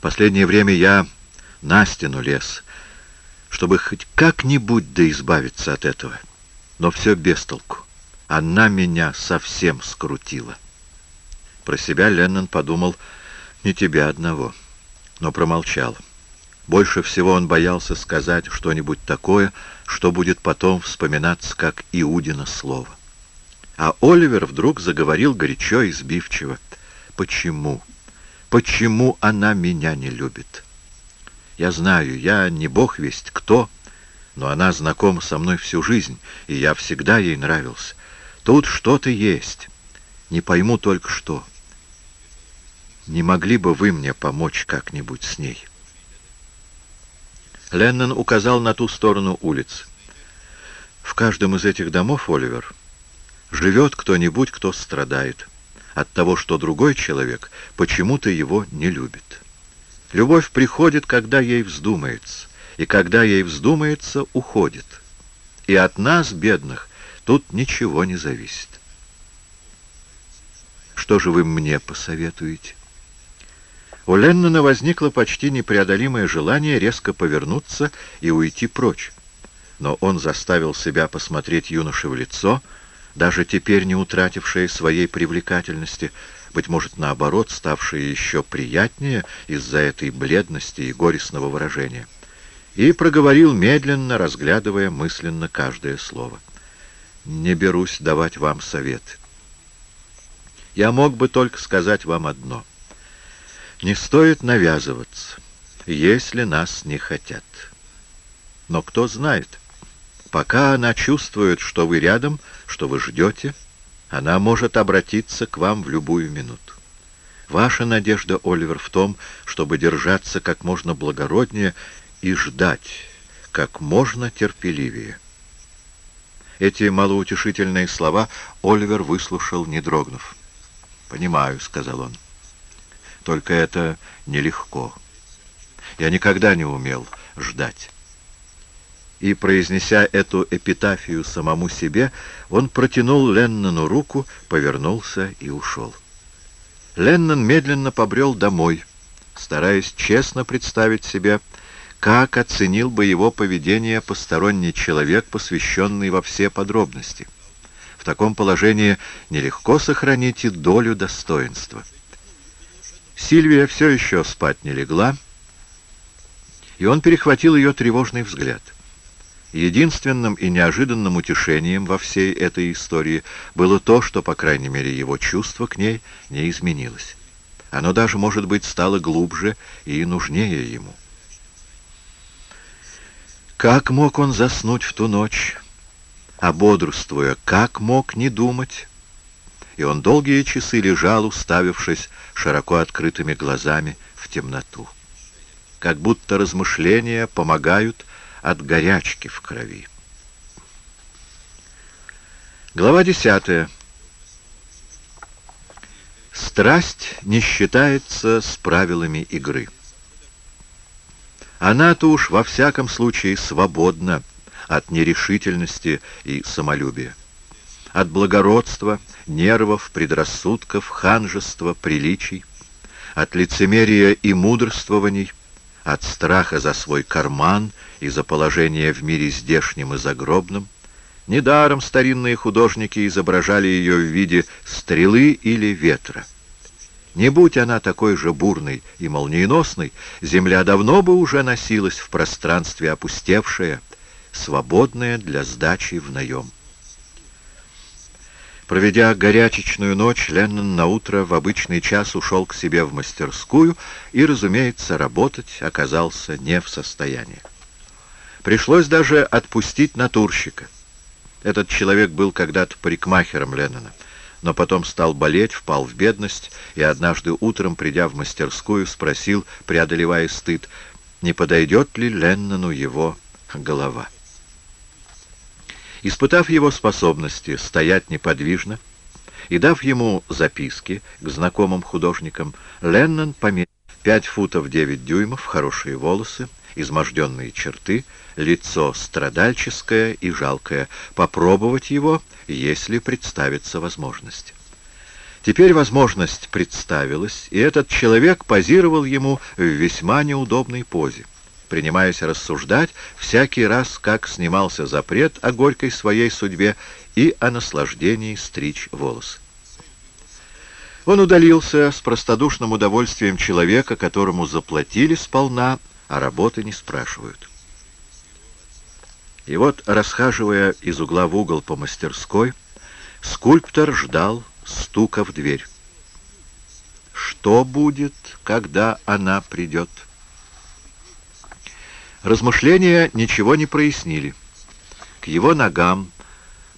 Последнее время я на стену лез, чтобы хоть как-нибудь да избавиться от этого. Но все без толку. Она меня совсем скрутила. Про себя Леннон подумал, не тебя одного, но промолчал. Больше всего он боялся сказать что-нибудь такое, что будет потом вспоминаться как Иудина слово. А Оливер вдруг заговорил горячо и сбивчиво. «Почему? Почему она меня не любит?» «Я знаю, я не бог весть кто, но она знакома со мной всю жизнь, и я всегда ей нравился. Тут что-то есть. Не пойму только что. Не могли бы вы мне помочь как-нибудь с ней?» Леннон указал на ту сторону улицы. «В каждом из этих домов, Оливер, живет кто-нибудь, кто страдает от того, что другой человек почему-то его не любит. Любовь приходит, когда ей вздумается, и когда ей вздумается, уходит. И от нас, бедных, тут ничего не зависит. Что же вы мне посоветуете? У Леннона возникло почти непреодолимое желание резко повернуться и уйти прочь. Но он заставил себя посмотреть юноше в лицо — даже теперь не утратившая своей привлекательности, быть может, наоборот, ставшая еще приятнее из-за этой бледности и горестного выражения. И проговорил медленно, разглядывая мысленно каждое слово. «Не берусь давать вам совет. Я мог бы только сказать вам одно. Не стоит навязываться, если нас не хотят. Но кто знает...» Пока она чувствует, что вы рядом, что вы ждете, она может обратиться к вам в любую минуту. Ваша надежда, Оливер, в том, чтобы держаться как можно благороднее и ждать как можно терпеливее. Эти малоутешительные слова Оливер выслушал, не дрогнув. «Понимаю», — сказал он. «Только это нелегко. Я никогда не умел ждать» и, произнеся эту эпитафию самому себе, он протянул Леннону руку, повернулся и ушел. Леннон медленно побрел домой, стараясь честно представить себе, как оценил бы его поведение посторонний человек, посвященный во все подробности. В таком положении нелегко сохранить и долю достоинства. Сильвия все еще спать не легла, и он перехватил ее тревожный взгляд — Единственным и неожиданным утешением во всей этой истории было то, что, по крайней мере, его чувство к ней не изменилось. Оно даже, может быть, стало глубже и нужнее ему. Как мог он заснуть в ту ночь, а бодрствуя, как мог не думать? И он долгие часы лежал, уставившись широко открытыми глазами в темноту. Как будто размышления помогают от горячки в крови. Глава 10. Страсть не считается с правилами игры. Она-то уж во всяком случае свободна от нерешительности и самолюбия, от благородства, нервов, предрассудков, ханжества, приличий, от лицемерия и мудрствований, от страха за свой карман и за положение в мире здешнем и загробном. Недаром старинные художники изображали ее в виде стрелы или ветра. Не будь она такой же бурной и молниеносной, земля давно бы уже носилась в пространстве опустевшее, свободное для сдачи в наем. Проведя горячечную ночь, Леннон наутро в обычный час ушел к себе в мастерскую и, разумеется, работать оказался не в состоянии. Пришлось даже отпустить натурщика. Этот человек был когда-то парикмахером Леннона, но потом стал болеть, впал в бедность и однажды утром, придя в мастерскую, спросил, преодолевая стыд, не подойдет ли Леннону его голова. Испытав его способности стоять неподвижно и дав ему записки к знакомым художникам, Леннон померил 5 футов 9 дюймов, хорошие волосы, изможденные черты, лицо страдальческое и жалкое, попробовать его, если представится возможность. Теперь возможность представилась, и этот человек позировал ему в весьма неудобной позе, принимаясь рассуждать всякий раз, как снимался запрет о горькой своей судьбе и о наслаждении стричь волосы. Он удалился с простодушным удовольствием человека, которому заплатили сполна, а работы не спрашивают. И вот, расхаживая из угла в угол по мастерской, скульптор ждал стука в дверь. Что будет, когда она придет? Размышления ничего не прояснили. К его ногам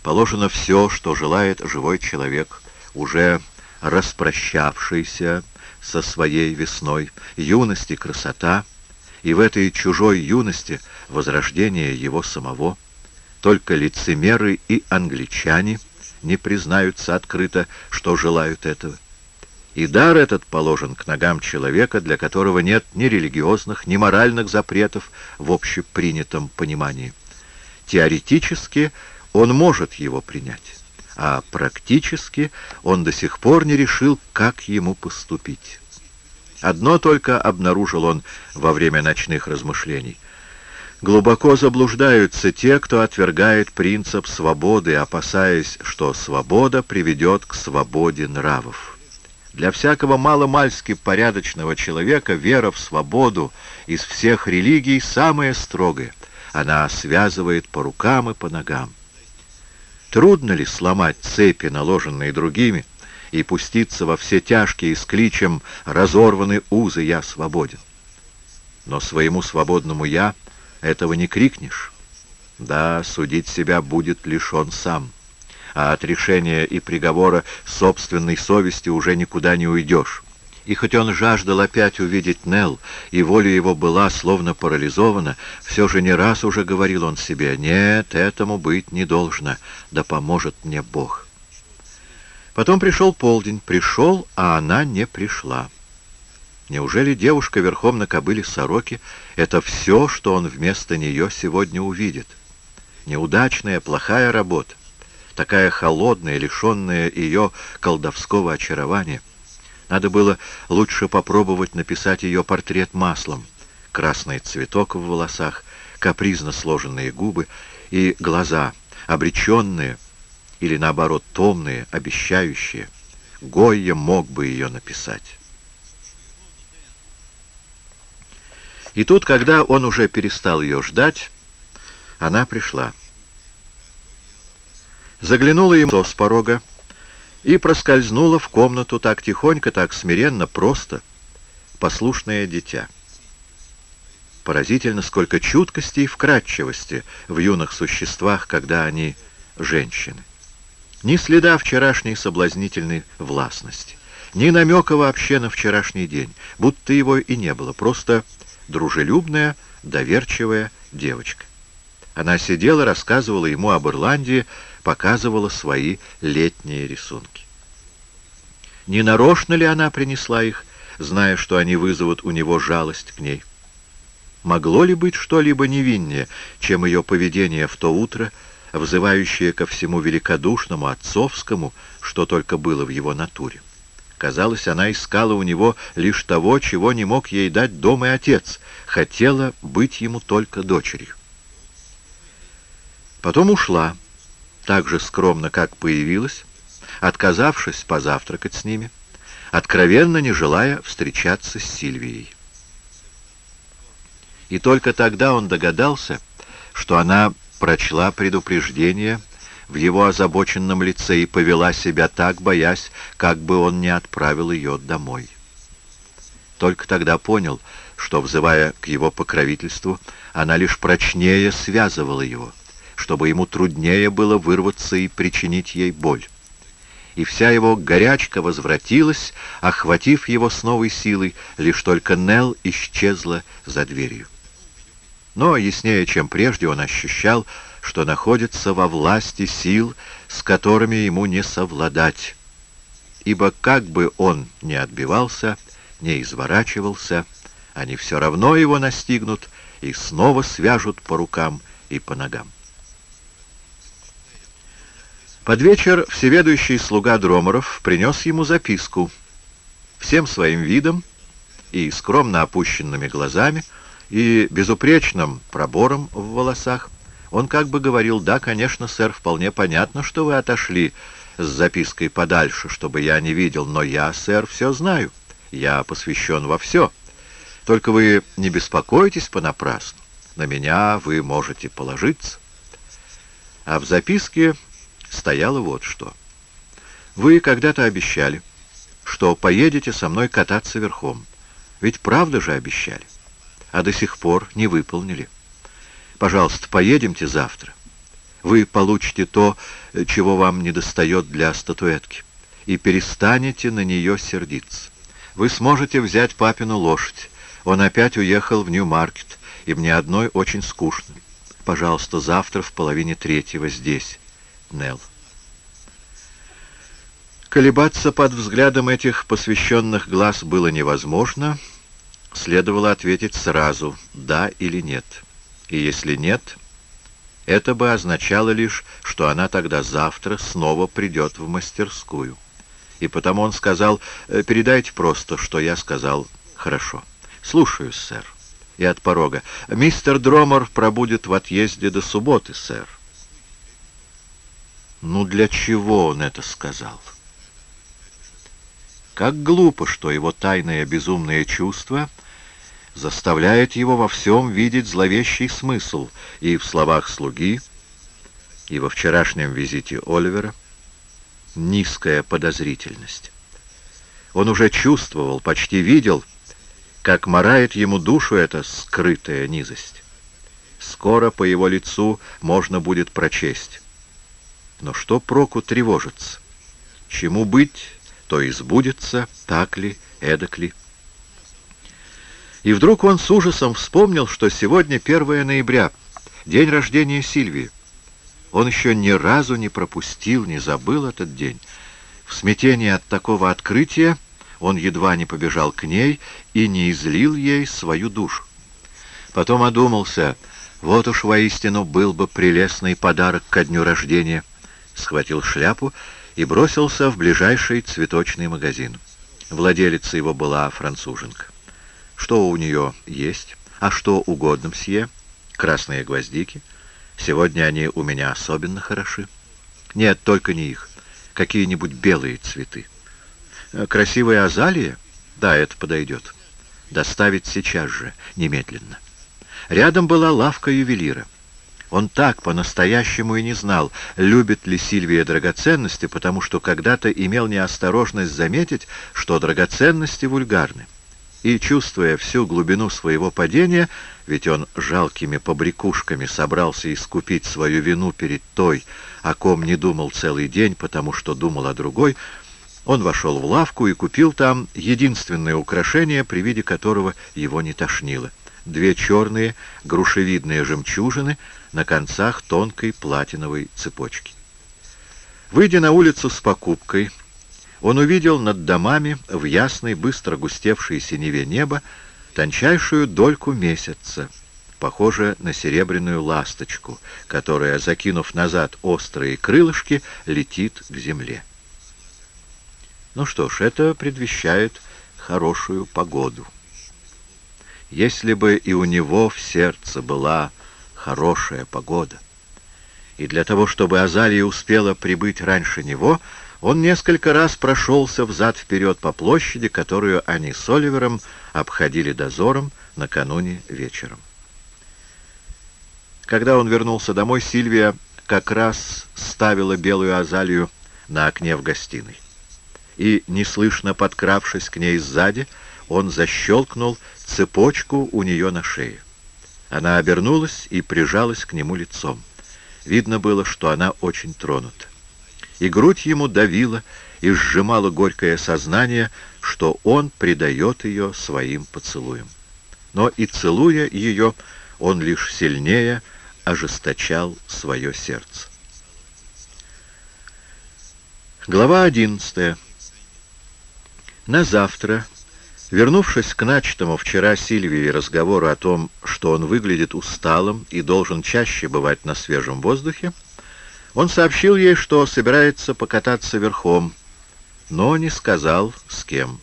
положено все, что желает живой человек, уже распрощавшийся со своей весной, юности красота, и в этой чужой юности возрождение его самого. Только лицемеры и англичане не признаются открыто, что желают этого. И дар этот положен к ногам человека, для которого нет ни религиозных, ни моральных запретов в общепринятом понимании. Теоретически он может его принять а практически он до сих пор не решил, как ему поступить. Одно только обнаружил он во время ночных размышлений. Глубоко заблуждаются те, кто отвергает принцип свободы, опасаясь, что свобода приведет к свободе нравов. Для всякого маломальски порядочного человека вера в свободу из всех религий самая строгая. Она связывает по рукам и по ногам. Трудно ли сломать цепи, наложенные другими, и пуститься во все тяжкие с кличем «разорваны узы, я свободен». Но своему свободному «я» этого не крикнешь. Да, судить себя будет лишь он сам, а от решения и приговора собственной совести уже никуда не уйдешь. И хоть он жаждал опять увидеть Нелл, и воля его была словно парализована, все же не раз уже говорил он себе, «Нет, этому быть не должно, да поможет мне Бог». Потом пришел полдень, пришел, а она не пришла. Неужели девушка верхом на кобыле сороки — это все, что он вместо нее сегодня увидит? Неудачная, плохая работа, такая холодная, лишенная ее колдовского очарования — надо было лучше попробовать написать ее портрет маслом. Красный цветок в волосах, капризно сложенные губы и глаза, обреченные или, наоборот, томные, обещающие. Гойя мог бы ее написать. И тут, когда он уже перестал ее ждать, она пришла. Заглянула ему с порога, и проскользнула в комнату так тихонько, так смиренно, просто, послушное дитя. Поразительно, сколько чуткости и вкрадчивости в юных существах, когда они женщины. Ни следа вчерашней соблазнительной властности, ни намека вообще на вчерашний день, будто его и не было, просто дружелюбная, доверчивая девочка. Она сидела, рассказывала ему об Ирландии, показывала свои летние рисунки. Не нарочно ли она принесла их, зная, что они вызовут у него жалость к ней? Могло ли быть что-либо невиннее, чем ее поведение в то утро, взывающее ко всему великодушному, отцовскому, что только было в его натуре? Казалось, она искала у него лишь того, чего не мог ей дать дом и отец, хотела быть ему только дочерью. Потом ушла, так же скромно, как появилась, отказавшись позавтракать с ними, откровенно не желая встречаться с Сильвией. И только тогда он догадался, что она прочла предупреждение в его озабоченном лице и повела себя так, боясь, как бы он не отправил ее домой. Только тогда понял, что, взывая к его покровительству, она лишь прочнее связывала его — чтобы ему труднее было вырваться и причинить ей боль. И вся его горячка возвратилась, охватив его с новой силой, лишь только Нел исчезла за дверью. Но яснее, чем прежде, он ощущал, что находится во власти сил, с которыми ему не совладать. Ибо как бы он ни отбивался, не изворачивался, они все равно его настигнут и снова свяжут по рукам и по ногам. Под вечер всеведущий слуга Дроморов принес ему записку. Всем своим видом и скромно опущенными глазами, и безупречным пробором в волосах, он как бы говорил, «Да, конечно, сэр, вполне понятно, что вы отошли с запиской подальше, чтобы я не видел, но я, сэр, все знаю. Я посвящен во все. Только вы не беспокойтесь понапрасну. На меня вы можете положиться». А в записке стояло вот что. «Вы когда-то обещали, что поедете со мной кататься верхом. Ведь правда же обещали, а до сих пор не выполнили». Пожалуйста, поедемте завтра. Вы получите то, чего вам недостает для статуэтки, и перестанете на нее сердиться. Вы сможете взять папину лошадь. Он опять уехал в Нью-Маркет, и мне одной очень скучно. Пожалуйста, завтра в половине третьего здесь. Нелл. Колебаться под взглядом этих посвященных глаз было невозможно. Следовало ответить сразу, да или нет. И если нет, это бы означало лишь, что она тогда завтра снова придет в мастерскую. И потому он сказал, «Э, передайте просто, что я сказал хорошо. Слушаюсь, сэр. И от порога. Мистер Дромор пробудет в отъезде до субботы, сэр. Ну для чего он это сказал? Как глупо, что его тайное безумное чувство — заставляет его во всем видеть зловещий смысл и в словах слуги, и во вчерашнем визите Оливера низкая подозрительность. Он уже чувствовал, почти видел, как морает ему душу эта скрытая низость. Скоро по его лицу можно будет прочесть. Но что проку тревожиться? Чему быть, то избудется, так ли, эдак ли. И вдруг он с ужасом вспомнил, что сегодня 1 ноября, день рождения Сильвии. Он еще ни разу не пропустил, не забыл этот день. В смятении от такого открытия он едва не побежал к ней и не излил ей свою душу. Потом одумался, вот уж воистину был бы прелестный подарок ко дню рождения. Схватил шляпу и бросился в ближайший цветочный магазин. Владелица его была француженка. Что у нее есть? А что угодно, мсье? Красные гвоздики. Сегодня они у меня особенно хороши. Нет, только не их. Какие-нибудь белые цветы. Э, красивая азалия? Да, это подойдет. Доставить сейчас же, немедленно. Рядом была лавка ювелира. Он так по-настоящему и не знал, любит ли Сильвия драгоценности, потому что когда-то имел неосторожность заметить, что драгоценности вульгарны и, чувствуя всю глубину своего падения, ведь он жалкими побрякушками собрался искупить свою вину перед той, о ком не думал целый день, потому что думал о другой, он вошел в лавку и купил там единственное украшение, при виде которого его не тошнило. Две черные грушевидные жемчужины на концах тонкой платиновой цепочки. Выйдя на улицу с покупкой, он увидел над домами в ясной, быстро густевшей синеве неба тончайшую дольку месяца, похожая на серебряную ласточку, которая, закинув назад острые крылышки, летит к земле. Ну что ж, это предвещает хорошую погоду. Если бы и у него в сердце была хорошая погода, и для того, чтобы Азалия успела прибыть раньше него, он несколько раз прошелся взад-вперед по площади, которую они с Оливером обходили дозором накануне вечером. Когда он вернулся домой, Сильвия как раз ставила белую азалию на окне в гостиной. И, неслышно подкравшись к ней сзади, он защелкнул цепочку у нее на шее. Она обернулась и прижалась к нему лицом. Видно было, что она очень тронута и грудь ему давила и сжимала горькое сознание, что он предает ее своим поцелуем. Но и целуя ее, он лишь сильнее ожесточал свое сердце. Глава одиннадцатая. На завтра, вернувшись к начатому вчера Сильвии разговору о том, что он выглядит усталым и должен чаще бывать на свежем воздухе, Он сообщил ей, что собирается покататься верхом, но не сказал, с кем.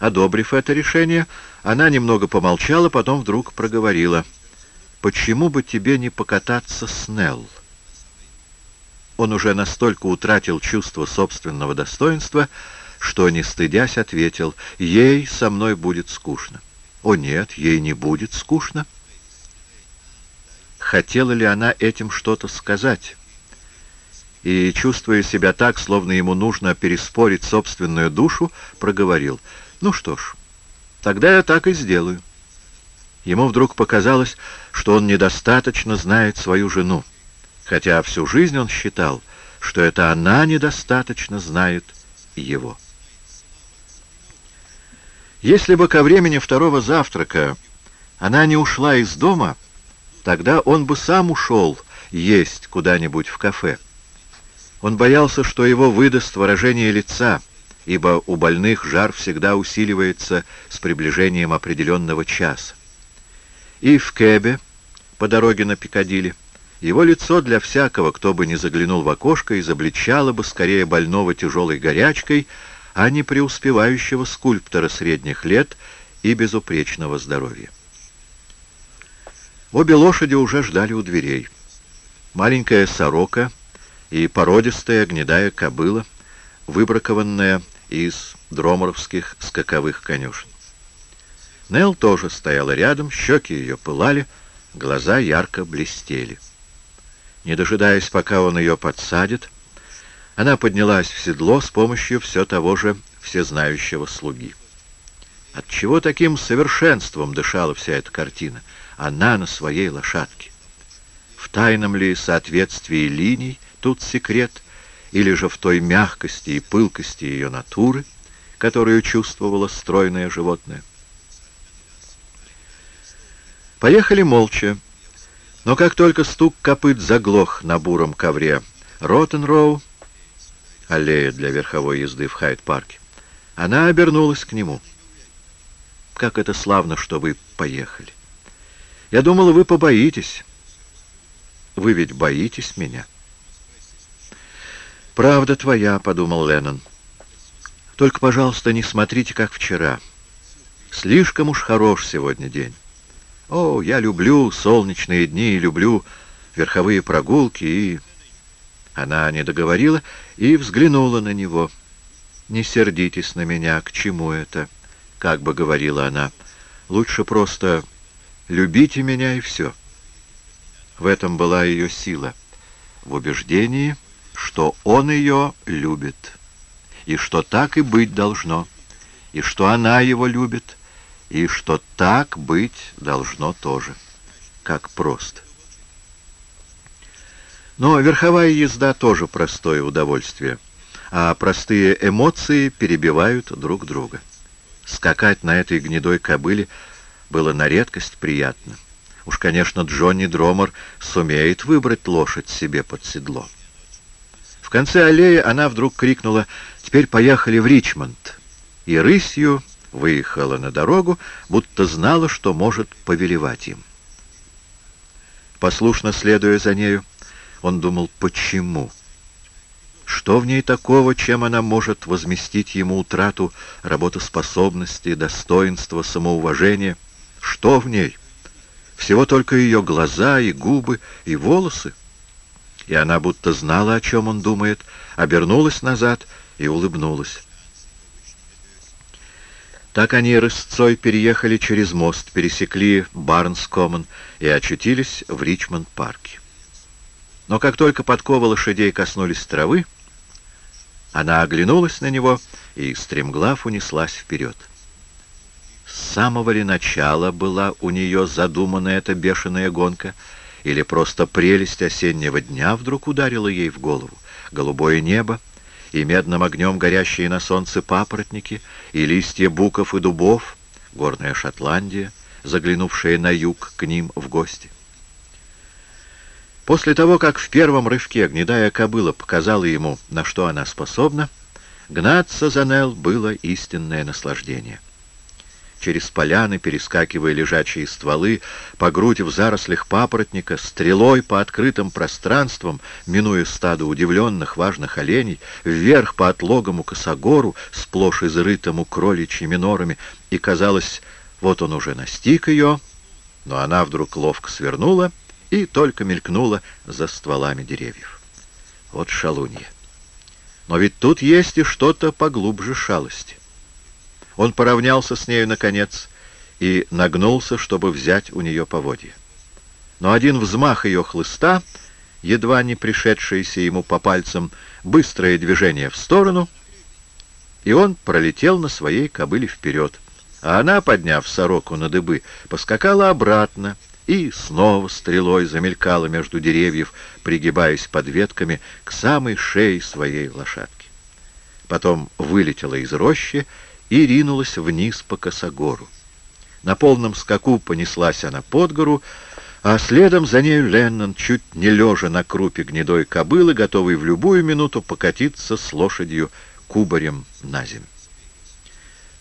Одобрив это решение, она немного помолчала, потом вдруг проговорила. «Почему бы тебе не покататься с Нелл?» Он уже настолько утратил чувство собственного достоинства, что, не стыдясь, ответил, «Ей со мной будет скучно». «О нет, ей не будет скучно». Хотела ли она этим что-то сказать? И, чувствуя себя так, словно ему нужно переспорить собственную душу, проговорил, «Ну что ж, тогда я так и сделаю». Ему вдруг показалось, что он недостаточно знает свою жену хотя всю жизнь он считал, что это она недостаточно знает его. Если бы ко времени второго завтрака она не ушла из дома, тогда он бы сам ушел есть куда-нибудь в кафе. Он боялся, что его выдаст выражение лица, ибо у больных жар всегда усиливается с приближением определенного часа. И в Кэбе, по дороге на Пикадилли, его лицо для всякого, кто бы не заглянул в окошко, изобличало бы скорее больного тяжелой горячкой, а не преуспевающего скульптора средних лет и безупречного здоровья. Обе лошади уже ждали у дверей. Маленькая сорока и породистая гнедая кобыла, выбракованная из дроморовских скаковых конюшен. Нел тоже стояла рядом, щеки ее пылали, глаза ярко блестели. Не дожидаясь, пока он ее подсадит, она поднялась в седло с помощью все того же всезнающего слуги. Отчего таким совершенством дышала вся эта картина? Она на своей лошадке. В тайном ли соответствии линий тут секрет, или же в той мягкости и пылкости ее натуры, которую чувствовало стройное животное? Поехали молча, но как только стук копыт заглох на буром ковре Роттенроу, аллея для верховой езды в Хайд-парке, она обернулась к нему. «Как это славно, что вы поехали! Я думала, вы побоитесь. Вы ведь боитесь меня?» «Правда твоя», — подумал Леннон. «Только, пожалуйста, не смотрите, как вчера. Слишком уж хорош сегодня день». О, я люблю солнечные дни и люблю верховые прогулки, и... Она не договорила и взглянула на него. «Не сердитесь на меня, к чему это?» — как бы говорила она. «Лучше просто любите меня и все». В этом была ее сила, в убеждении, что он ее любит, и что так и быть должно, и что она его любит, и что так быть должно тоже. Как просто. Но верховая езда тоже простое удовольствие, а простые эмоции перебивают друг друга. Скакать на этой гнедой кобыле было на редкость приятно. Уж, конечно, Джонни Дромер сумеет выбрать лошадь себе под седло. В конце аллеи она вдруг крикнула «Теперь поехали в Ричмонд!» и рысью выехала на дорогу, будто знала, что может повелевать им. Послушно следуя за нею, он думал, почему? Что в ней такого, чем она может возместить ему утрату работоспособности, достоинства, самоуважения? Что в ней? Всего только ее глаза и губы, и волосы. И она будто знала, о чем он думает, обернулась назад и улыбнулась. Так они рысцой переехали через мост, пересекли Барнс-Коммон и очутились в Ричмонд-парке. Но как только подковы лошадей коснулись травы, она оглянулась на него и, стремглав, унеслась вперед. С самого ли начала была у нее задумана эта бешеная гонка, или просто прелесть осеннего дня вдруг ударила ей в голову? Голубое небо, и медным огнем горящие на солнце папоротники, и листья буков и дубов, горная Шотландия, заглянувшая на юг к ним в гости. После того, как в первом рывке гнедая кобыла показала ему, на что она способна, гнаться за Нел было истинное наслаждение. через поляны, перескакивая лежачие стволы, по грудь в зарослях папоротника, стрелой по открытым пространствам, минуя стадо удивленных важных оленей, вверх по отлогому косогору, сплошь изрытому кроличьими норами, и, казалось, вот он уже настиг ее, но она вдруг ловко свернула и только мелькнула за стволами деревьев. Вот шалунья. Но ведь тут есть и что-то поглубже шалости. Он поравнялся с нею, наконец, и нагнулся, чтобы взять у нее поводья. Но один взмах ее хлыста, едва не пришедшийся ему по пальцам, быстрое движение в сторону, и он пролетел на своей кобыле вперед, а она, подняв сороку на дыбы, поскакала обратно и снова стрелой замелькала между деревьев, пригибаясь под ветками к самой шее своей лошадки. Потом вылетела из рощи и ринулась вниз по косогору. На полном скаку понеслась она под гору, а следом за нею Леннон, чуть не лежа на крупе гнедой кобылы, готовый в любую минуту покатиться с лошадью кубарем на землю.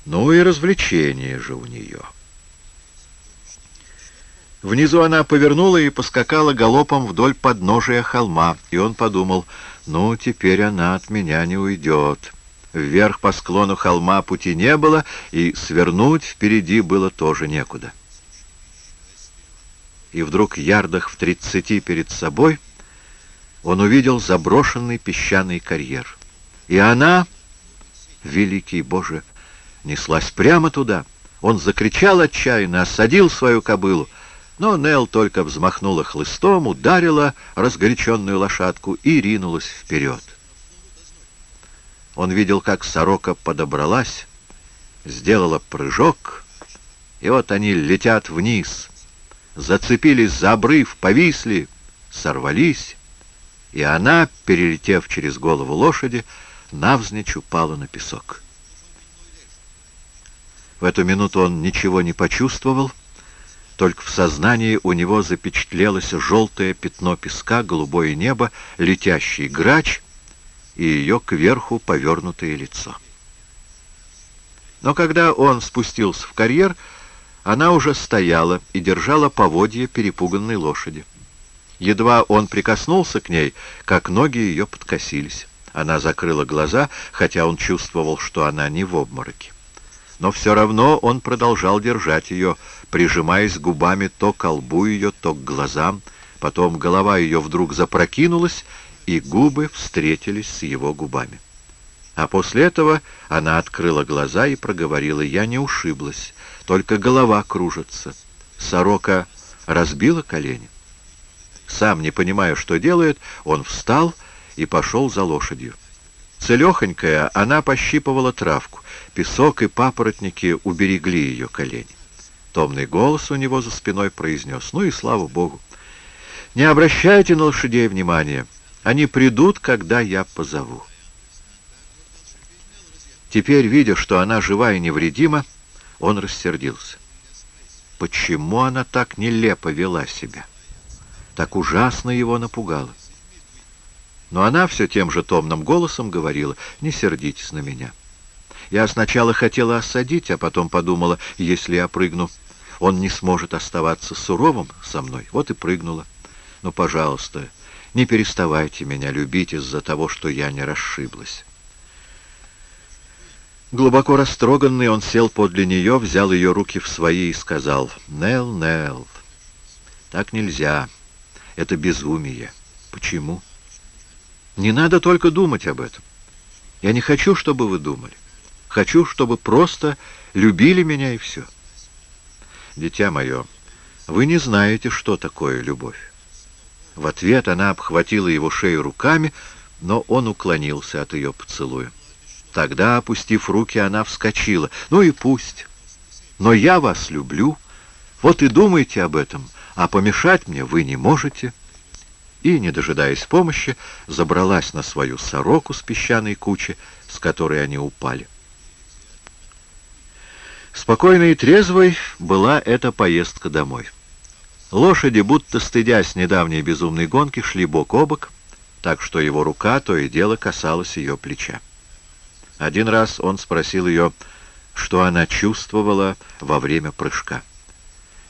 Ну и развлечение же у нее. Внизу она повернула и поскакала галопом вдоль подножия холма, и он подумал, ну, теперь она от меня не уйдет. Вверх по склону холма пути не было, и свернуть впереди было тоже некуда. И вдруг ярдах в тридцати перед собой он увидел заброшенный песчаный карьер. И она, великий Боже, неслась прямо туда. Он закричал отчаянно, осадил свою кобылу, но Нел только взмахнула хлыстом, ударила разгоряченную лошадку и ринулась вперед. Он видел, как сорока подобралась, сделала прыжок, и вот они летят вниз, зацепились за обрыв, повисли, сорвались, и она, перелетев через голову лошади, навзничь упала на песок. В эту минуту он ничего не почувствовал, только в сознании у него запечатлелось желтое пятно песка, голубое небо, летящий грач и ее кверху повернутое лицо. Но когда он спустился в карьер, она уже стояла и держала поводья перепуганной лошади. Едва он прикоснулся к ней, как ноги ее подкосились. Она закрыла глаза, хотя он чувствовал, что она не в обмороке. Но все равно он продолжал держать ее, прижимаясь губами то к колбу ее, то к глазам. Потом голова ее вдруг запрокинулась, и губы встретились с его губами. А после этого она открыла глаза и проговорила, «Я не ушиблась, только голова кружится». Сорока разбила колени. Сам, не понимая, что делает, он встал и пошел за лошадью. Целехонькая, она пощипывала травку. Песок и папоротники уберегли ее колени. Томный голос у него за спиной произнес, «Ну и слава Богу! Не обращайте на лошадей внимания!» Они придут, когда я позову. Теперь, видя, что она жива и невредима, он рассердился. Почему она так нелепо вела себя? Так ужасно его напугала. Но она все тем же томным голосом говорила, «Не сердитесь на меня». Я сначала хотела осадить, а потом подумала, если я прыгну, он не сможет оставаться суровым со мной. Вот и прыгнула. Ну, пожалуйста, не переставайте меня любить из-за того, что я не расшиблась. Глубоко растроганный, он сел подле нее, взял ее руки в свои и сказал, «Нел, Нел, так нельзя, это безумие. Почему? Не надо только думать об этом. Я не хочу, чтобы вы думали. Хочу, чтобы просто любили меня и все. Дитя мое, вы не знаете, что такое любовь. В ответ она обхватила его шею руками, но он уклонился от ее поцелуя. Тогда, опустив руки, она вскочила. «Ну и пусть. Но я вас люблю. Вот и думайте об этом, а помешать мне вы не можете». И, не дожидаясь помощи, забралась на свою сороку с песчаной кучи, с которой они упали. Спокойной и трезвой была эта поездка домой. Лошади, будто стыдясь недавней безумной гонки, шли бок о бок, так что его рука то и дело касалась ее плеча. Один раз он спросил ее, что она чувствовала во время прыжка.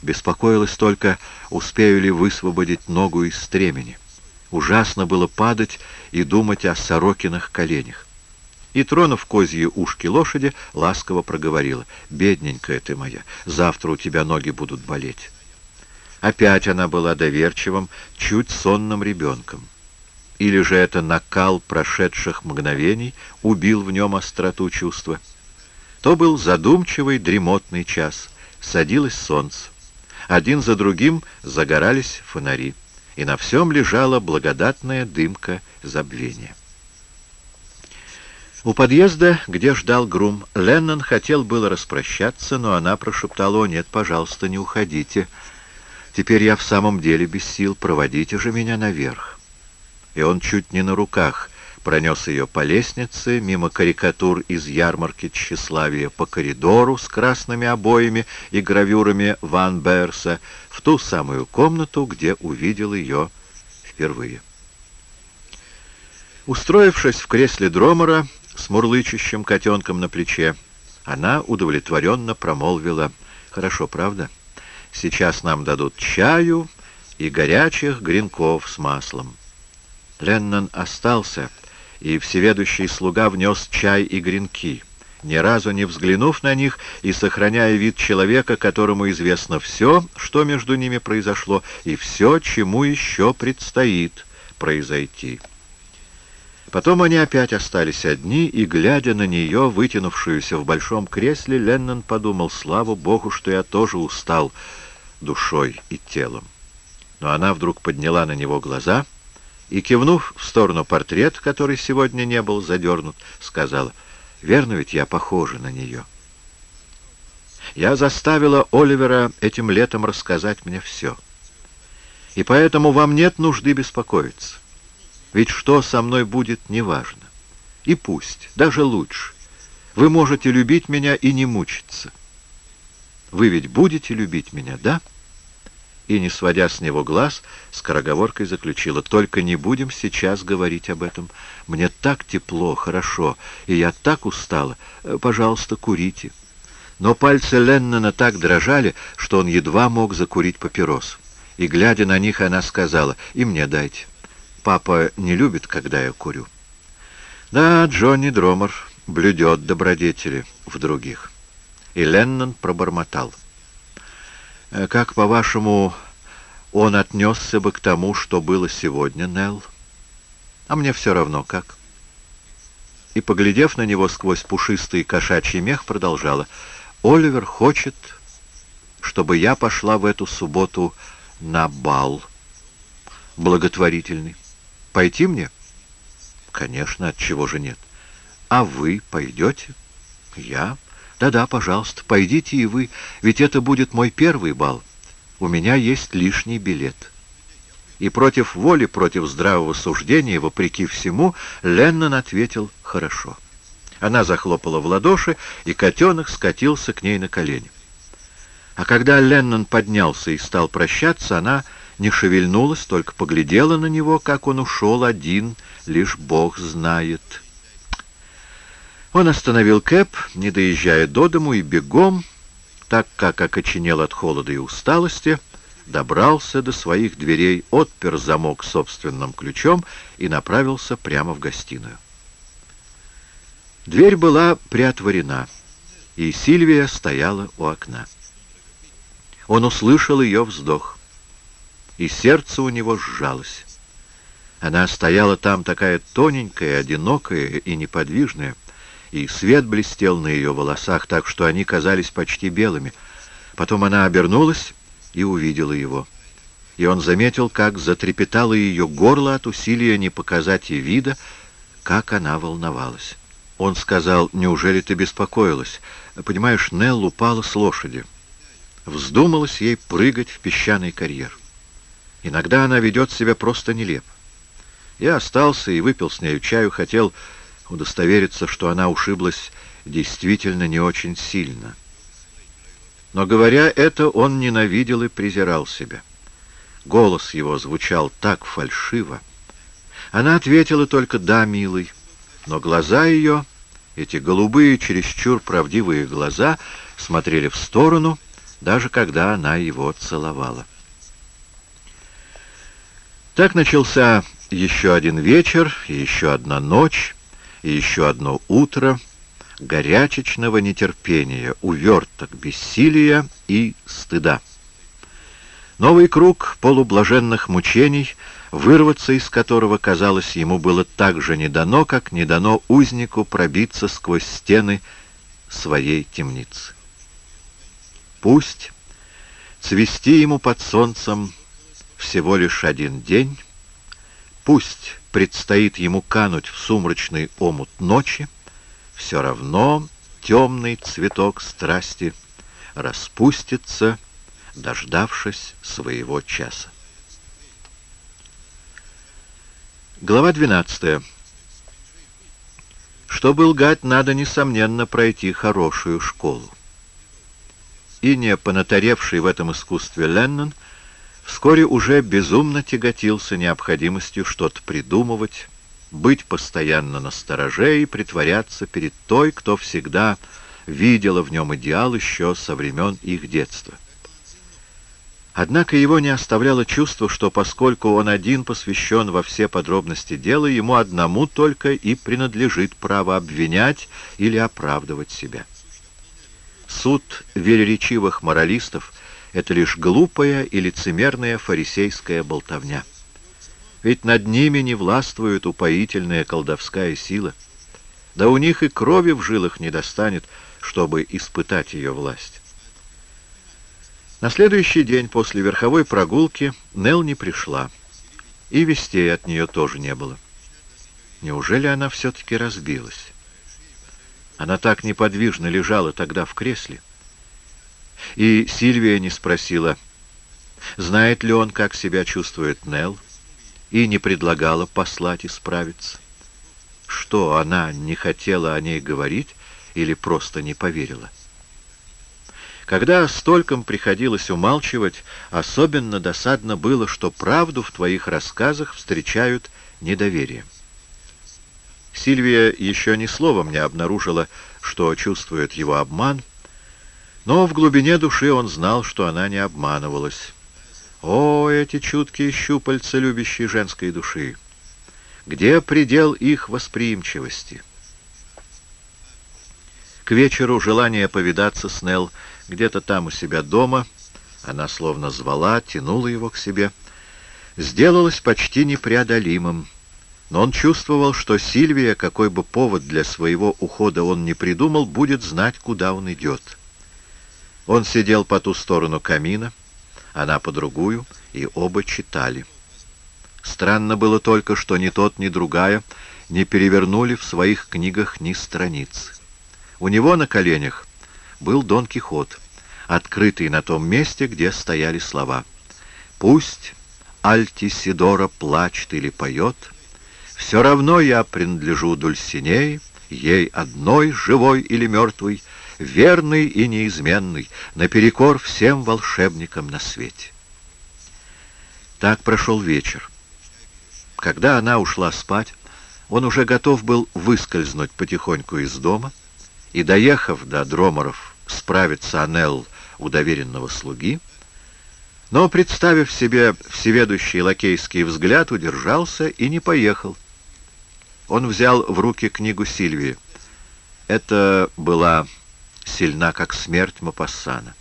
Беспокоилась только, успею ли высвободить ногу из стремени. Ужасно было падать и думать о сорокиных коленях. И, тронув козьи ушки лошади, ласково проговорила. «Бедненькая ты моя, завтра у тебя ноги будут болеть». Опять она была доверчивым, чуть сонным ребенком. Или же это накал прошедших мгновений убил в нем остроту чувства. То был задумчивый дремотный час. Садилось солнце. Один за другим загорались фонари. И на всем лежала благодатная дымка забвения. У подъезда, где ждал Грум, Леннон хотел было распрощаться, но она прошептала, «О, нет, пожалуйста, не уходите. Теперь я в самом деле без сил, проводите же меня наверх» и он чуть не на руках пронес ее по лестнице, мимо карикатур из ярмарки тщеславия, по коридору с красными обоями и гравюрами Ван Берса, в ту самую комнату, где увидел ее впервые. Устроившись в кресле Дромора с мурлычащим котенком на плече, она удовлетворенно промолвила «Хорошо, правда? Сейчас нам дадут чаю и горячих гренков с маслом». Леннон остался, и всеведущий слуга внес чай и гренки, ни разу не взглянув на них и сохраняя вид человека, которому известно все, что между ними произошло, и все, чему еще предстоит произойти. Потом они опять остались одни, и, глядя на нее, вытянувшуюся в большом кресле, Леннон подумал, слава богу, что я тоже устал душой и телом. Но она вдруг подняла на него глаза — и, кивнув в сторону портрет, который сегодня не был задернут, сказала, «Верно ведь я похожа на нее». Я заставила Оливера этим летом рассказать мне все. И поэтому вам нет нужды беспокоиться. Ведь что со мной будет, неважно. И пусть, даже лучше. Вы можете любить меня и не мучиться. Вы ведь будете любить меня, да?» И, не сводя с него глаз, скороговоркой заключила, «Только не будем сейчас говорить об этом. Мне так тепло, хорошо, и я так устала. Пожалуйста, курите». Но пальцы Леннона так дрожали, что он едва мог закурить папирос. И, глядя на них, она сказала, «И мне дайте. Папа не любит, когда я курю». Да, Джонни Дромер блюдет добродетели в других. И Леннон пробормотал. — Э, как, по-вашему, он отнесся бы к тому, что было сегодня, Нелл? А мне все равно как. И, поглядев на него сквозь пушистый кошачий мех, продолжала. Оливер хочет, чтобы я пошла в эту субботу на бал благотворительный. Пойти мне? Конечно, от чего же нет. А вы пойдете? Я? Да-да, пожалуйста, пойдите и вы, ведь это будет мой первый бал. У меня есть лишний билет». И против воли, против здравого суждения, вопреки всему, Леннон ответил «хорошо». Она захлопала в ладоши, и котенок скатился к ней на колени. А когда Леннон поднялся и стал прощаться, она не шевельнулась, только поглядела на него, как он ушел один, лишь Бог знает — он остановил Кэп, не доезжая до дому, и бегом, так как окоченел от холода и усталости, добрался до своих дверей, отпер замок собственным ключом и направился прямо в гостиную. Дверь была приотворена, и Сильвия стояла у окна. Он услышал ее вздох, и сердце у него сжалось. Она стояла там такая тоненькая, одинокая и неподвижная, и свет блестел на ее волосах так, что они казались почти белыми. Потом она обернулась и увидела его. И он заметил, как затрепетало ее горло от усилия не показать ей вида, как она волновалась. Он сказал, «Неужели ты беспокоилась? Понимаешь, Нелл упала с лошади. Вздумалась ей прыгать в песчаный карьер. Иногда она ведет себя просто нелепо. Я остался и выпил с нею чаю, хотел удостовериться, что она ушиблась действительно не очень сильно. Но, говоря это, он ненавидел и презирал себя. Голос его звучал так фальшиво. Она ответила только «да, милый», но глаза ее Эти голубые, чересчур правдивые глаза смотрели в сторону, даже когда она его целовала. Так начался еще один вечер, и еще одна ночь, и еще одно утро горячечного нетерпения, уверток бессилия и стыда. Новый круг полублаженных мучений, вырваться из которого, казалось, ему было так же не дано, как не дано узнику пробиться сквозь стены своей темницы. Пусть цвести ему под солнцем всего лишь один день, пусть предстоит ему кануть в сумрачный омут ночи, все равно темный цветок страсти распустится, дождавшись своего часа. Глава 12. Чтобы лгать, надо, несомненно, пройти хорошую школу. И не понатаревший в этом искусстве Леннон вскоре уже безумно тяготился необходимостью что-то придумывать, быть постоянно на стороже и притворяться перед той, кто всегда видела в нем идеал еще со времен их детства. Однако его не оставляло чувство, что поскольку он один посвящен во все подробности дела, ему одному только и принадлежит право обвинять или оправдывать себя. Суд велеречивых моралистов — это лишь глупая и лицемерная фарисейская болтовня. Ведь над ними не властвует упоительная колдовская сила. Да у них и крови в жилах не достанет, чтобы испытать ее власть. На следующий день после верховой прогулки Нел не пришла, и вестей от нее тоже не было. Неужели она все-таки разбилась? Она так неподвижно лежала тогда в кресле. И Сильвия не спросила, знает ли он, как себя чувствует Нел, и не предлагала послать исправиться. Что, она не хотела о ней говорить или просто не поверила? Когда стольком приходилось умалчивать, особенно досадно было, что правду в твоих рассказах встречают недоверием. Сильвия еще ни словом не обнаружила, что чувствует его обман, но в глубине души он знал, что она не обманывалась. О, эти чуткие щупальца любящей женской души! Где предел их восприимчивости? К вечеру желание повидаться с Нелл где-то там у себя дома, она словно звала, тянула его к себе, сделалось почти непреодолимым. Но он чувствовал, что Сильвия, какой бы повод для своего ухода он не придумал, будет знать, куда он идет. Он сидел по ту сторону камина, она по другую, и оба читали. Странно было только, что ни тот, ни другая не перевернули в своих книгах ни страниц. У него на коленях был Дон Кихот, открытый на том месте, где стояли слова. «Пусть Альтисидора плачет или поет, все равно я принадлежу Дульсинее, ей одной, живой или мертвой, верный и неизменный, наперекор всем волшебникам на свете». Так прошел вечер. Когда она ушла спать, он уже готов был выскользнуть потихоньку из дома, и, доехав до Дроморов, справиться Анелл у доверенного слуги, но, представив себе всеведущий лакейский взгляд, удержался и не поехал. Он взял в руки книгу Сильвии. Это была сильна, как смерть Мапассана,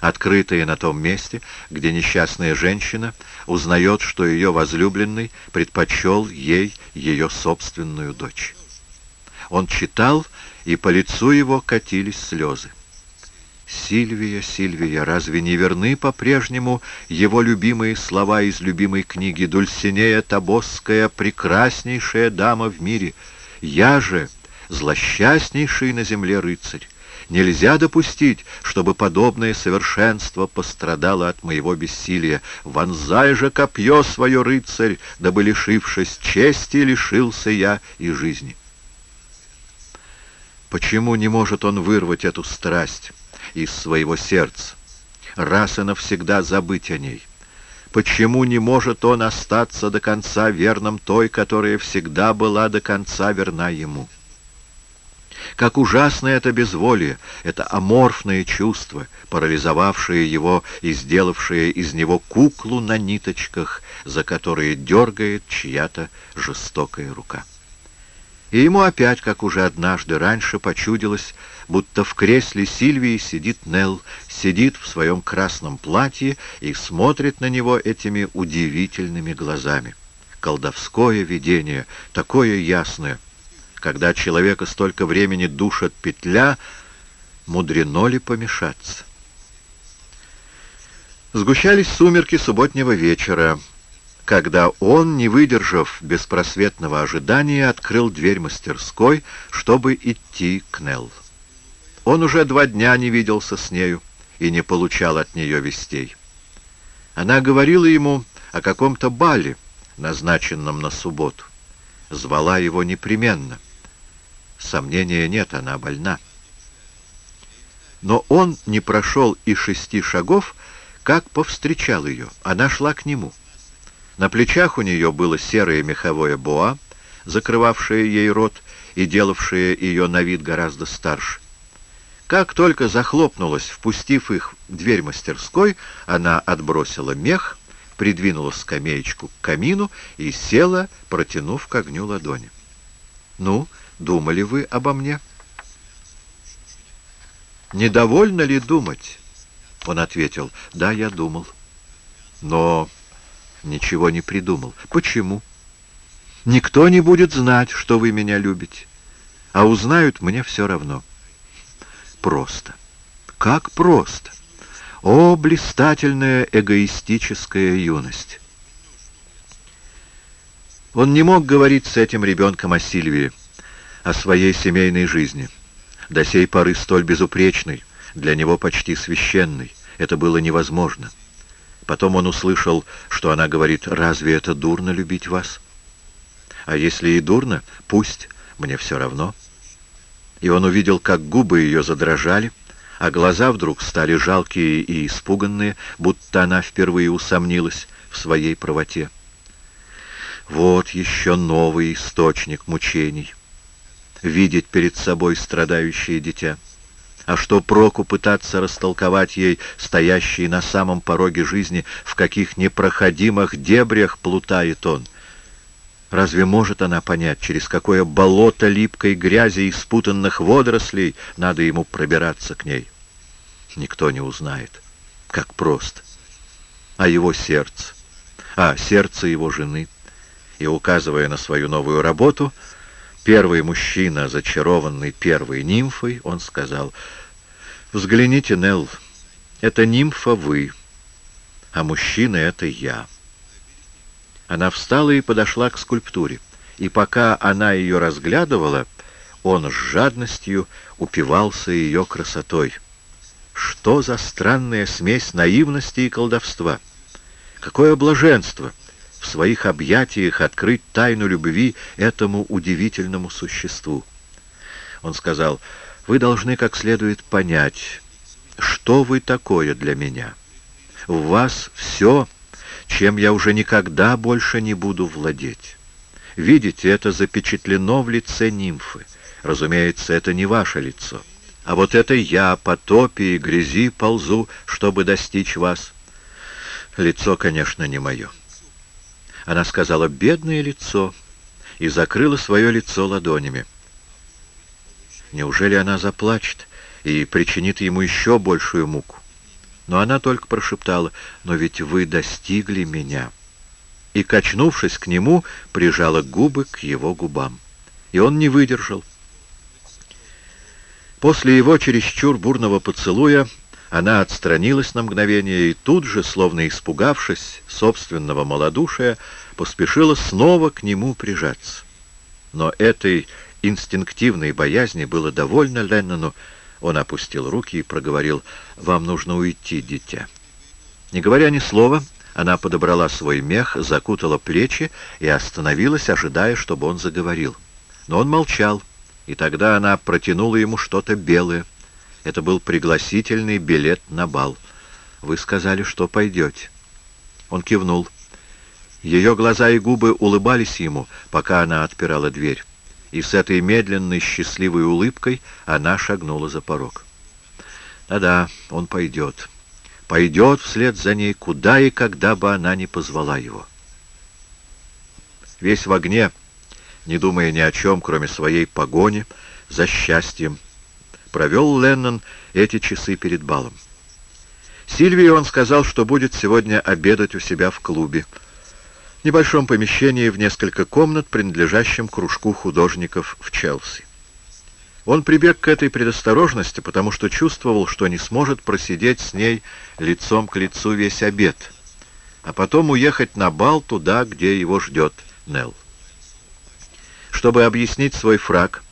открытая на том месте, где несчастная женщина узнает, что ее возлюбленный предпочел ей ее собственную дочь. Он читал, и по лицу его катились слезы. «Сильвия, Сильвия, разве не верны по-прежнему его любимые слова из любимой книги «Дульсинея Тобосская, прекраснейшая дама в мире»? Я же, злосчастнейший на земле рыцарь, Нельзя допустить, чтобы подобное совершенство пострадало от моего бессилия. Вонзай же копье свое, рыцарь, дабы, лишившись чести, лишился я и жизни. Почему не может он вырвать эту страсть из своего сердца, раз и навсегда забыть о ней? Почему не может он остаться до конца верным той, которая всегда была до конца верна ему? Как ужасно это безволие, это аморфное чувство, парализовавшее его и сделавшее из него куклу на ниточках, за которые дергает чья-то жестокая рука. И ему опять, как уже однажды раньше, почудилось, будто в кресле Сильвии сидит Нелл, сидит в своем красном платье и смотрит на него этими удивительными глазами. Колдовское видение, такое ясное — когда человека столько времени душат петля, мудрено ли помешаться? Сгущались сумерки субботнего вечера, когда он, не выдержав беспросветного ожидания, открыл дверь мастерской, чтобы идти к Нелл. Он уже два дня не виделся с нею и не получал от нее вестей. Она говорила ему о каком-то бале, назначенном на субботу. Звала его непременно — Сомнения нет, она больна. Но он не прошел и шести шагов, как повстречал ее. Она шла к нему. На плечах у нее было серое меховое боа, закрывавшее ей рот и делавшее ее на вид гораздо старше. Как только захлопнулась, впустив их в дверь мастерской, она отбросила мех, придвинула скамеечку к камину и села, протянув к огню ладони. «Ну, думали вы обо мне?» «Недовольно ли думать?» Он ответил, «Да, я думал, но ничего не придумал. Почему? Никто не будет знать, что вы меня любите, а узнают мне все равно. Просто. Как просто? О, блистательная эгоистическая юность!» Он не мог говорить с этим ребенком о Сильвии, о своей семейной жизни, до сей поры столь безупречной, для него почти священной. Это было невозможно. Потом он услышал, что она говорит, «Разве это дурно любить вас?» «А если и дурно, пусть, мне все равно». И он увидел, как губы ее задрожали, а глаза вдруг стали жалкие и испуганные, будто она впервые усомнилась в своей правоте. Вот еще новый источник мучений. Видеть перед собой страдающее дитя. А что проку пытаться растолковать ей, стоящий на самом пороге жизни, в каких непроходимых дебрях плутает он? Разве может она понять, через какое болото липкой грязи и спутанных водорослей надо ему пробираться к ней? Никто не узнает. Как просто. А его сердце? А, сердце его жены — и, указывая на свою новую работу, первый мужчина, зачарованный первой нимфой, он сказал, «Взгляните, Нелл, это нимфа вы, а мужчина — это я». Она встала и подошла к скульптуре, и пока она ее разглядывала, он с жадностью упивался ее красотой. Что за странная смесь наивности и колдовства! Какое блаженство! — в своих объятиях открыть тайну любви этому удивительному существу. Он сказал, «Вы должны как следует понять, что вы такое для меня. В вас все, чем я уже никогда больше не буду владеть. Видите, это запечатлено в лице нимфы. Разумеется, это не ваше лицо. А вот это я по топе и грязи ползу, чтобы достичь вас. Лицо, конечно, не мое. Она сказала «бедное лицо» и закрыла свое лицо ладонями. Неужели она заплачет и причинит ему еще большую муку? Но она только прошептала «но ведь вы достигли меня» и, качнувшись к нему, прижала губы к его губам. И он не выдержал. После его чересчур бурного поцелуя она отстранилась на мгновение и тут же, словно испугавшись собственного малодушия, поспешила снова к нему прижаться. Но этой инстинктивной боязни было довольно Леннону. Он опустил руки и проговорил, «Вам нужно уйти, дитя». Не говоря ни слова, она подобрала свой мех, закутала плечи и остановилась, ожидая, чтобы он заговорил. Но он молчал, и тогда она протянула ему что-то белое. Это был пригласительный билет на бал. Вы сказали, что пойдете. Он кивнул. Ее глаза и губы улыбались ему, пока она отпирала дверь. и с этой медленной счастливой улыбкой она шагнула за порог. Да-да, он пойдет. Пойдет вслед за ней, куда и когда бы она ни позвала его. Весь в огне, не думая ни о чем, кроме своей погони, за счастьем, провел Леннон эти часы перед балом. Сильвии он сказал, что будет сегодня обедать у себя в клубе, небольшом помещении в несколько комнат, принадлежащем кружку художников в Челси. Он прибег к этой предосторожности, потому что чувствовал, что не сможет просидеть с ней лицом к лицу весь обед, а потом уехать на бал туда, где его ждет Нелл. Чтобы объяснить свой фраг,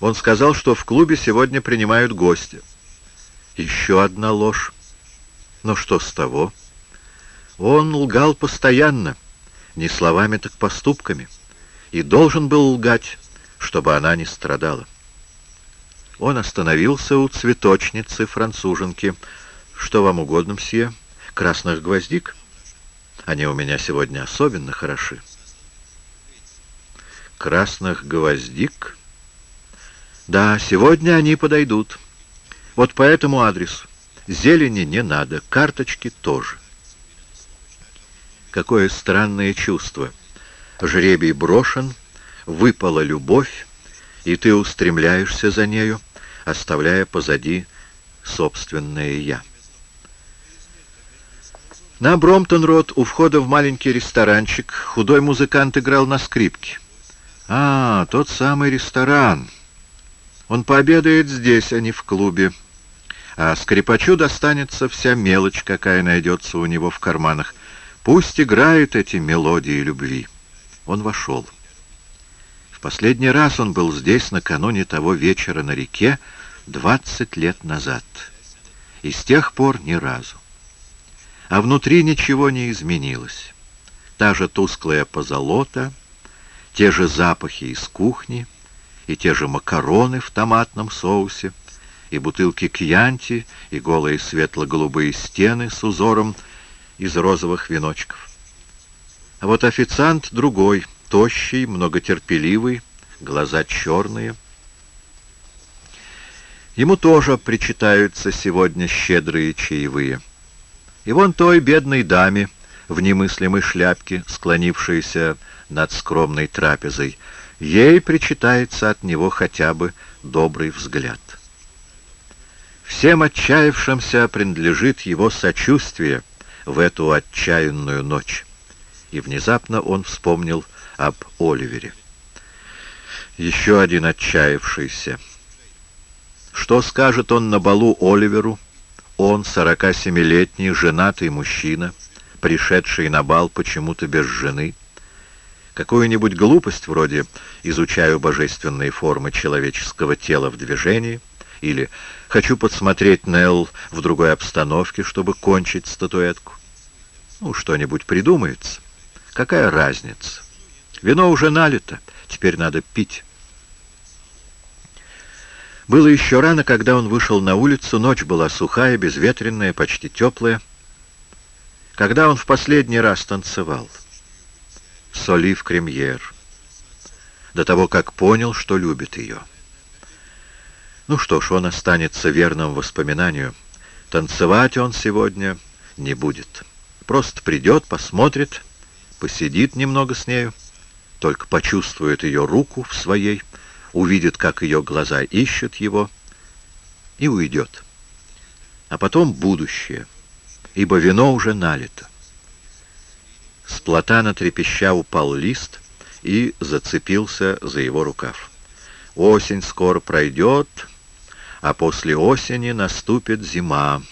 он сказал, что в клубе сегодня принимают гости. Еще одна ложь. Но что с того? Он лгал постоянно, не словами, так поступками, и должен был лгать, чтобы она не страдала. Он остановился у цветочницы-француженки. «Что вам угодно, мсье? Красных гвоздик? Они у меня сегодня особенно хороши». «Красных гвоздик?» «Да, сегодня они подойдут. Вот по этому адресу. Зелени не надо, карточки тоже». Какое странное чувство. Жребий брошен, выпала любовь, и ты устремляешься за нею, оставляя позади собственное «я». На Бромтон-Рот у входа в маленький ресторанчик худой музыкант играл на скрипке. А, тот самый ресторан. Он пообедает здесь, а не в клубе. А скрипачу достанется вся мелочь, какая найдется у него в карманах. Пусть играют эти мелодии любви. Он вошел. В последний раз он был здесь накануне того вечера на реке, двадцать лет назад. И с тех пор ни разу. А внутри ничего не изменилось. Та же тусклая позолота, те же запахи из кухни, и те же макароны в томатном соусе, и бутылки кьянти, и голые светло-голубые стены с узором из розовых веночков. А вот официант другой, тощий, многотерпеливый, глаза черные — Ему тоже причитаются сегодня щедрые чаевые. И вон той бедной даме в немыслимой шляпке, склонившейся над скромной трапезой, ей причитается от него хотя бы добрый взгляд. Всем отчаявшимся принадлежит его сочувствие в эту отчаянную ночь. И внезапно он вспомнил об Оливере. Еще один отчаявшийся — что скажет он на балу Оливеру? Он, 47-летний, женатый мужчина, пришедший на бал почему-то без жены. Какую-нибудь глупость вроде «изучаю божественные формы человеческого тела в движении» или «хочу подсмотреть Нелл в другой обстановке, чтобы кончить статуэтку». Ну, что-нибудь придумается. Какая разница? Вино уже налито, теперь надо пить. Было еще рано, когда он вышел на улицу, ночь была сухая, безветренная, почти теплая. Когда он в последний раз танцевал? Соли в кремьер. До того, как понял, что любит ее. Ну что ж, он останется верным воспоминанию. Танцевать он сегодня не будет. Просто придет, посмотрит, посидит немного с нею, только почувствует ее руку в своей, увидит, как ее глаза ищут его, и уйдет. А потом будущее, ибо вино уже налито. С платана трепеща упал лист и зацепился за его рукав. Осень скоро пройдет, а после осени наступит зима.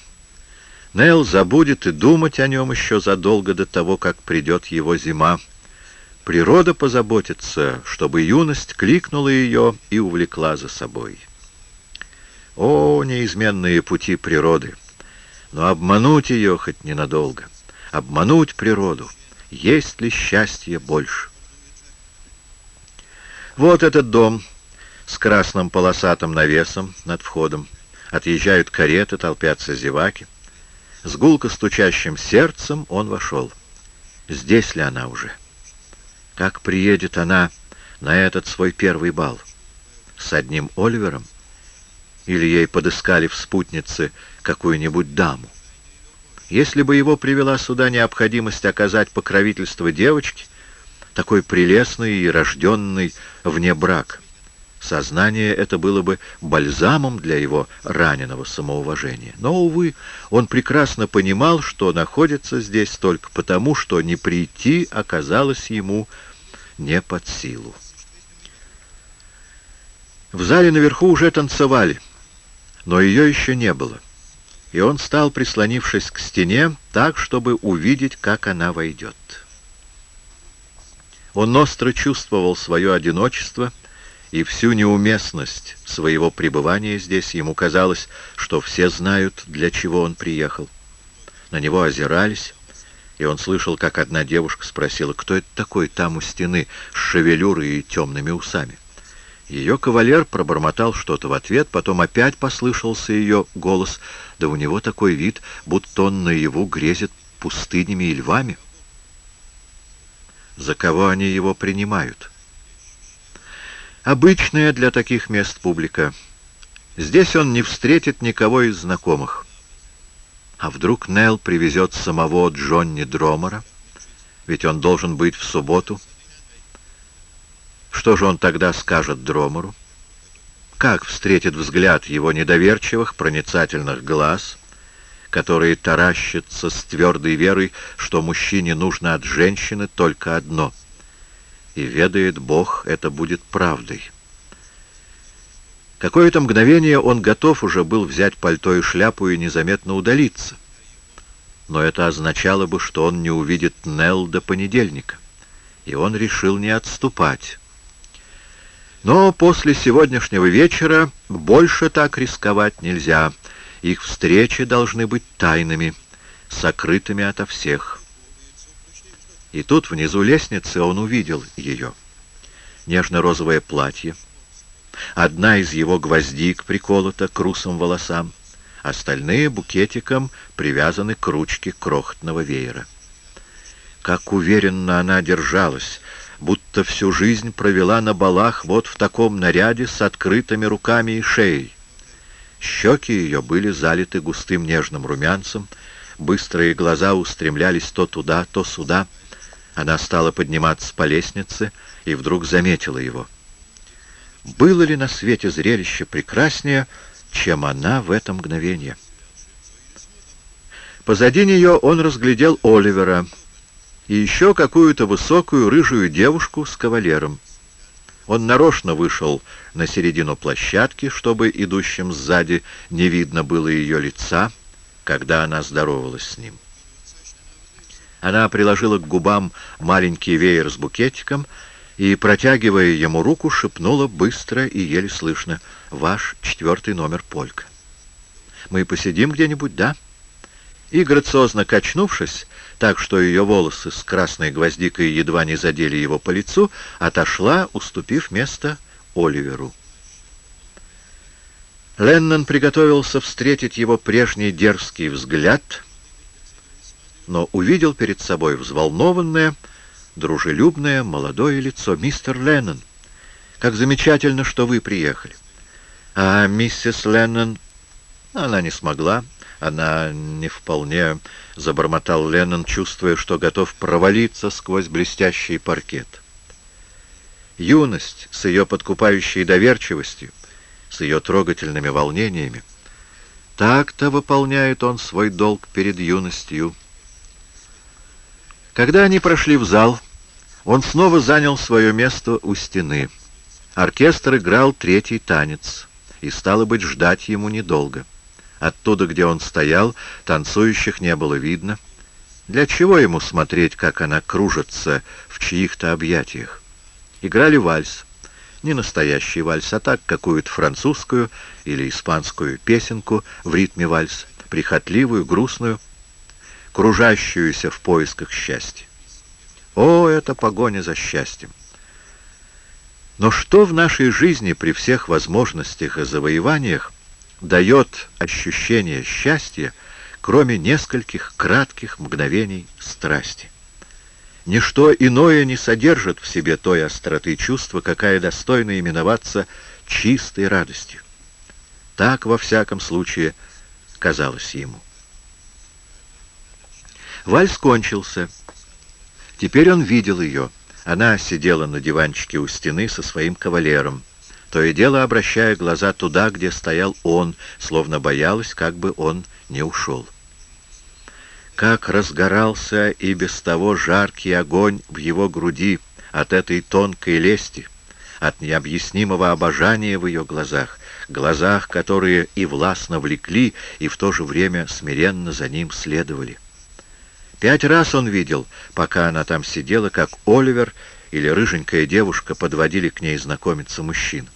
Нел забудет и думать о нем еще задолго до того, как придет его зима. Природа позаботится, чтобы юность кликнула ее и увлекла за собой. О, неизменные пути природы! Но обмануть ее хоть ненадолго, обмануть природу, есть ли счастье больше? Вот этот дом с красным полосатым навесом над входом. Отъезжают кареты, толпятся зеваки. С гулко стучащим сердцем он вошел. Здесь ли она уже? — как приедет она на этот свой первый бал? С одним Оливером? Или ей подыскали в спутнице какую-нибудь даму? Если бы его привела сюда необходимость оказать покровительство девочке, такой прелестной и рожденной вне брак, сознание это было бы бальзамом для его раненого самоуважения. Но, увы, он прекрасно понимал, что находится здесь только потому, что не прийти оказалось ему не под силу. В зале наверху уже танцевали, но ее еще не было и он стал, прислонившись к стене, так, чтобы увидеть, как она войдет. Он остро чувствовал свое одиночество и всю неуместность своего пребывания здесь. Ему казалось, что все знают, для чего он приехал. На него озирались, и он слышал, как одна девушка спросила, кто это такой там у стены с шевелюрой и темными усами. Ее кавалер пробормотал что-то в ответ, потом опять послышался ее голос, да у него такой вид, будто он наяву грезит пустынями и львами. За кого они его принимают? Обычная для таких мест публика. Здесь он не встретит никого из знакомых. А вдруг Нелл привезет самого Джонни Дромера? Ведь он должен быть в субботу — что же он тогда скажет Дромору? Как встретит взгляд его недоверчивых, проницательных глаз, которые таращатся с твердой верой, что мужчине нужно от женщины только одно? И ведает Бог, это будет правдой. Какое-то мгновение он готов уже был взять пальто и шляпу и незаметно удалиться. Но это означало бы, что он не увидит Нелл до понедельника. И он решил не отступать. Но после сегодняшнего вечера больше так рисковать нельзя. Их встречи должны быть тайными, сокрытыми ото всех. И тут внизу лестницы он увидел ее. Нежно-розовое платье. Одна из его гвоздик приколота к русым волосам, остальные букетиком привязаны к ручке крохотного веера. Как уверенно она держалась, будто всю жизнь провела на балах вот в таком наряде с открытыми руками и шеей. Щеки ее были залиты густым нежным румянцем, быстрые глаза устремлялись то туда, то сюда. Она стала подниматься по лестнице и вдруг заметила его. Было ли на свете зрелище прекраснее, чем она в это мгновение? Позади нее он разглядел Оливера — и еще какую-то высокую рыжую девушку с кавалером. Он нарочно вышел на середину площадки, чтобы идущим сзади не видно было ее лица, когда она здоровалась с ним. Она приложила к губам маленький веер с букетиком и, протягивая ему руку, шепнула быстро и еле слышно «Ваш четвертый номер полька». «Мы посидим где-нибудь, да?» И, грациозно качнувшись, так что ее волосы с красной гвоздикой едва не задели его по лицу, отошла, уступив место Оливеру. Леннон приготовился встретить его прежний дерзкий взгляд, но увидел перед собой взволнованное, дружелюбное, молодое лицо. «Мистер Леннон, как замечательно, что вы приехали!» А миссис Леннон... Она не смогла она не вполне, — забормотал Леннон, чувствуя, что готов провалиться сквозь блестящий паркет. Юность с ее подкупающей доверчивостью, с ее трогательными волнениями, так-то выполняет он свой долг перед юностью. Когда они прошли в зал, он снова занял свое место у стены. Оркестр играл третий танец, и, стало быть, ждать ему недолго. Оттуда, где он стоял, танцующих не было видно. Для чего ему смотреть, как она кружится в чьих-то объятиях? Играли вальс. Не настоящий вальс, а так какую-то французскую или испанскую песенку в ритме вальс, прихотливую, грустную, кружащуюся в поисках счастья. О, это погоня за счастьем! Но что в нашей жизни при всех возможностях и завоеваниях дает ощущение счастья, кроме нескольких кратких мгновений страсти. Ничто иное не содержит в себе той остроты чувства, какая достойна именоваться чистой радостью. Так, во всяком случае, казалось ему. Вальс кончился. Теперь он видел ее. Она сидела на диванчике у стены со своим кавалером, то и дело обращая глаза туда, где стоял он, словно боялась, как бы он не ушел. Как разгорался и без того жаркий огонь в его груди от этой тонкой лести, от необъяснимого обожания в ее глазах, глазах, которые и властно влекли, и в то же время смиренно за ним следовали. Пять раз он видел, пока она там сидела, как Оливер или рыженькая девушка подводили к ней знакомиться мужчин.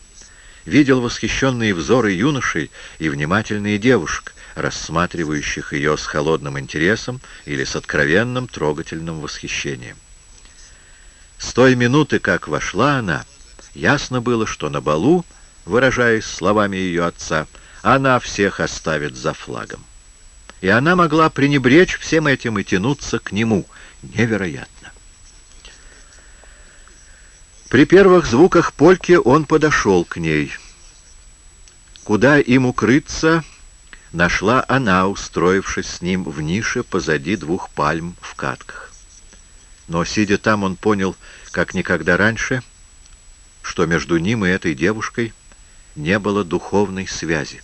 Видел восхищенные взоры юношей и внимательные девушек, рассматривающих ее с холодным интересом или с откровенным трогательным восхищением. С той минуты, как вошла она, ясно было, что на балу, выражаясь словами ее отца, она всех оставит за флагом и она могла пренебречь всем этим и тянуться к нему. Невероятно. При первых звуках польки он подошел к ней. Куда им укрыться, нашла она, устроившись с ним в нише позади двух пальм в катках. Но, сидя там, он понял, как никогда раньше, что между ним и этой девушкой не было духовной связи.